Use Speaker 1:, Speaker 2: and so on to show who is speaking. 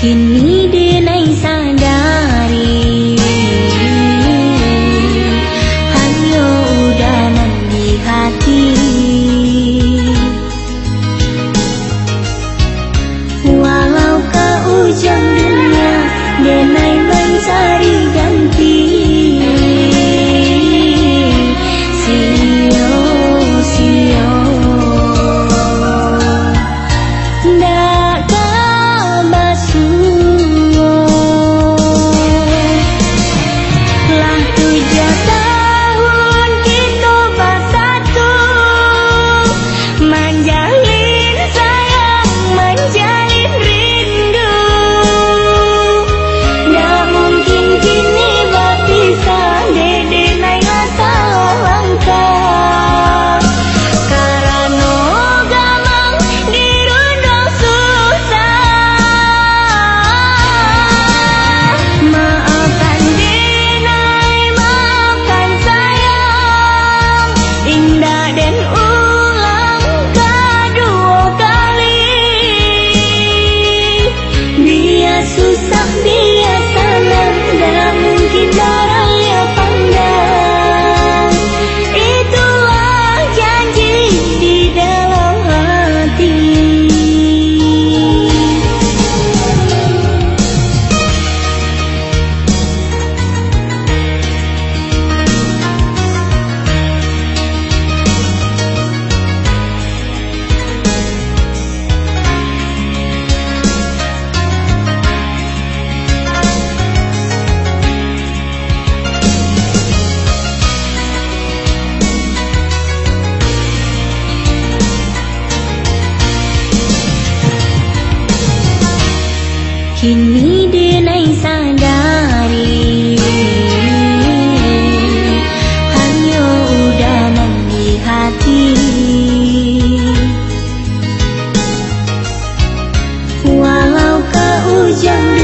Speaker 1: Kini kini denai sadari hanya udanan di hati walau kau ujung